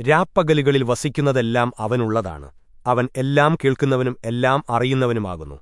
രാപ്പകലുകളിൽ വസിക്കുന്നതെല്ലാം അവനുള്ളതാണ്. അവൻ എല്ലാം കേൾക്കുന്നവനും എല്ലാം അറിയുന്നവനുമാകുന്നു.